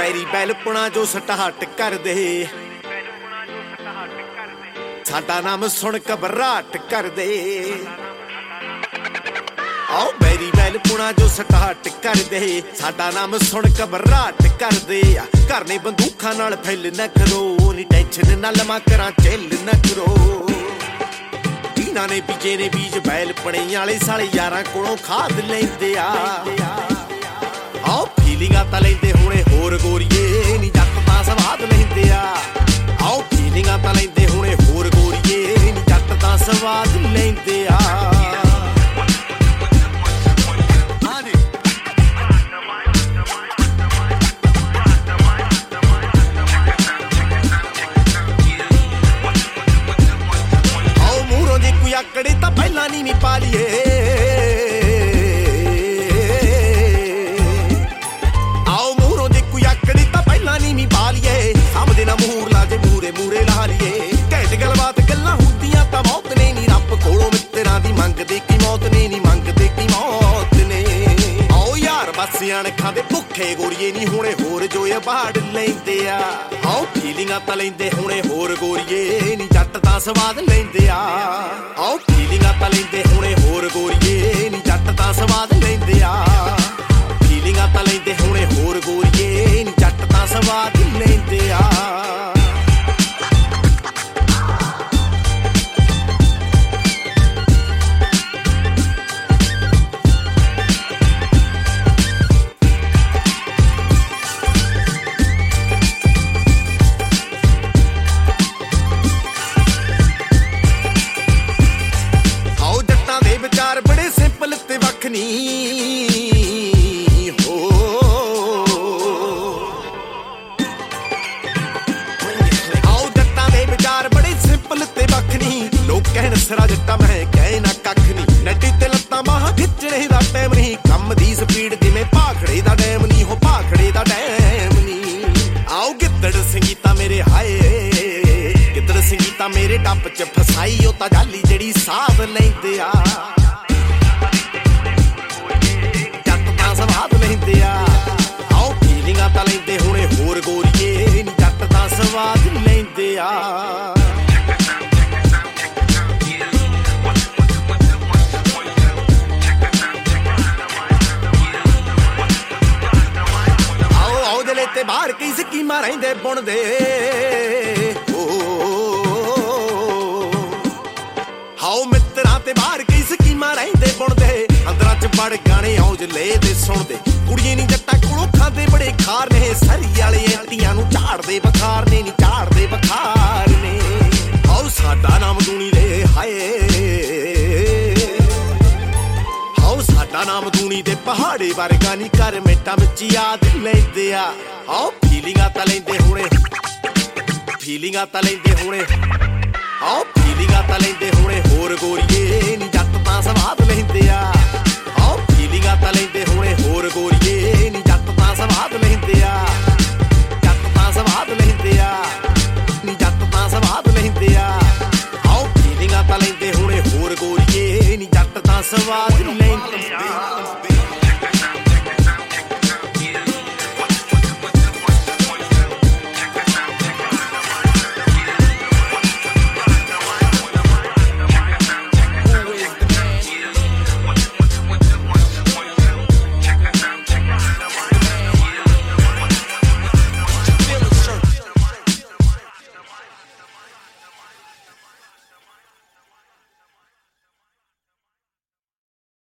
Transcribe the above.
ਪੈਰੀ ਬੈਲ ਜੋ ਸਟਾਹਟ ਕਰਦੇ। ਸਾਡਾ ਨਾਮ ਸੁਣ ਘਬਰਾਟ ਕਰਦੇ। ਆਓ ਬੈਰੀ ਬੈਲ ਪੁਣਾ ਜੋ ਸਟਾਹਟ ਕਰਦੇ। ਸਾਡਾ ਨਾਮ ਸੁਣ ਘਬਰਾਟ ਕਰਦੇ। ਆ ਘਰ ਨੇ ਬੰਦੂਖਾਂ ਨਾਲ ਫੈਲ ਨਾ ਕਰੋ। ਨੀ ਟੈਨਸ਼ਨ ਨਾ ਲਮਾ ਕਰਾਂ ਚੱਲ ਨਾ ਕਰੋ। ਇਹਨਾਂ ਨੇ ਪਿੱਛੇ ਨੇ ਬੀਜ ਬੈਲ ਪਣੇ ਵਾਲੇ ਸਾਲੇ ਯਾਰਾਂ ਕੋਲੋਂ ਖਾਦ ਲੈਂਦੇ ਆ। ਆਓ ਫੀਲਿੰਗਾਂ ਤਾਂ ਲੈਂਦੇ ਹੁਣੇ ਹੋਰ ਗੋਰੀਏ ਨੀ ਨਾ ਮੂਰ ਲਾ ਜੇ ਮੂਰੇ ਮੂਰੇ ਲਾ ਲਈਏ। ਘੈਂਟ ਗੱਲਬਾਤ ਗੱਲਾਂ ਹੁੰਦੀਆਂ ਤਾਂ ਮੌਤ ਨੇ ਨੀ। ਰੱਬ ਕੋਲੋਂ ਮਿੱਤਰਾਂ ਦੀ ਮੰਗਦੇ ਕੀ ਮੌਤ ਨੇ ਨੀ ਮੰਗਦੇ ਕੀ ਮੌਤ ਨੇ। ਆਓ ਯਾਰ ਬਸ ਅਣਖਾਂ ਦੇ ਭੁੱਖੇ ਗੋਰੀਏ ਨਹੀਂ ਹੁਣੇ ਹੋਰ ਜੋਏ ਬਾੜ ਲੈਂਦੇ ਆ। ਆਓ ਫੀਲਿੰਗਾਂ ਤਾਂ ਲੈਂਦੇ, ਹੁਣੇ ਹੋਰ ਗੋਰੀਏ ਨਹੀਂ ਜੱਟ ਤਾਂ ਸਵਾਦ ਲੈਂਦੇ ਆ। ਆਓ ਫੀਲਿੰਗਾਂ ਤਾਂ ਲੈਂਦੇ, ਹੁਣੇ ਹੋਰ ਗੋਰੀਏ ਨਹੀਂ ਜੱਟ ਤਾਂ ਸਵਾਦ ਲੈਂਦੇ ਆ। ਫੀਲਿੰਗਾਂ ਤਾਂ ਲੈਂਦੇ, ਹੁਣੇ ਹੋਰ ਗੋਰੀਏ ਨਹੀਂ ਜੱਟ ਤਾਂ ਸਵਾਦ ਲੈਂਦੇ ਆ। ਨਹੀਂ ਹੋ। ਆਓ ਜੱਟਾਂ ਦੇ ਵਿਚਾਰ ਬੜੇ ਸਿੰਪਲ ਤੇ ਵੱਖ ਨਹੀਂ ਲੋਕ ਕਹਿਣ, ਸਰਾ ਜੱਟਾ, ਮੈਂ ਕਹਿ ਕੱਖ ਨਹੀਂ ਨੱਡੀ ਤੇ ਲੱਤਾਂ ਬਾਹਾਂ ਖਿੱਚਣੇ ਦਾ ਟਾਈਮ ਨਹੀਂ ਕੰਮ ਦੀ ਸਪੀਡ ਜਿਵੇਂ ਭਾਖੜੇ ਦਾ ਡੈਮ ਨਹੀਂ ਹੋ ਭਾਖੜੇ ਦਾ ਡੈਮ ਨਹੀਂ ਆਓ ਗਿੱਦੜ ਸੰਗੀਤਾ ਮੇਰੇ ਹਾਏ। ਗਿੱਦੜ ਸੰਗੀਤਾ ਮੇਰੇ ਟੱਪ ਚ ਫਸਾਈ, ਉਹ ਤਾਂ ਜਾਲੀ ਜਿਹੜੀ ਸਾਹ ਲੈਂਦੇ ਆ। ਤੇ ਬਾਹਰ ਕੀ ਸਕੀਮਾਂ ਰਹਿੰਦੇ ਬੁਣਦੇ? ਓ ਮਿੱਤਰਾਂ ਤੇ ਬਾਹਰ ਕੀ ਸਕੀਮਾਂ ਰਹਿੰਦੇ ਬੁਣਦੇ? ਅੰਦਰਾਂ ਚ ਬੜ ਗਾਣੇ ਔਜ ਲੈ ਦੇ ਸੁਣਦੇ। ਕੁੜੀਆਂ ਨਹੀਂ ਜੱਟਾਂ ਕੋਲੋਂ ਖਾਂਦੇ ਬੜੇ ਖਾਰ ਨੇ। ਸਰੀ ਵਾਲੇ ਐਂਟੀਆਂ ਨੂੰ ਝਾੜਦੇ ਬਖਾਰ ਨੇ ਨਹੀਂ ਝਾੜਦੇ ਬਖਾਰ ਨੇ। ਆਓ ਸਾਡਾ ਨਾਮ ਦੂਣੀ ਹਾਉ ਨਾਮ ਦੂਣੀ ਦੇ ਪਹਾੜੇ ਵਰਗਾ ਨਹੀਂ ਕਰ ਮਿੰਟਾਂ ਵਿੱਚ ਯਾਦ ਲੈਂਦੇ ਆ। ਆਓ ਫੀਲਿੰਗਾਂ ਤਾਂ ਲੈਂਦੇ ਹੋਣੇ। ਫੀਲਿੰਗਾਂ ਤਾਂ ਲੈਂਦੇ ਹੋਣੇ। ਆਓ ਫੀਲਿੰਗਾਂ ਤਾਂ ਫੀਲਿੰਗਾਂ ਤਾਂ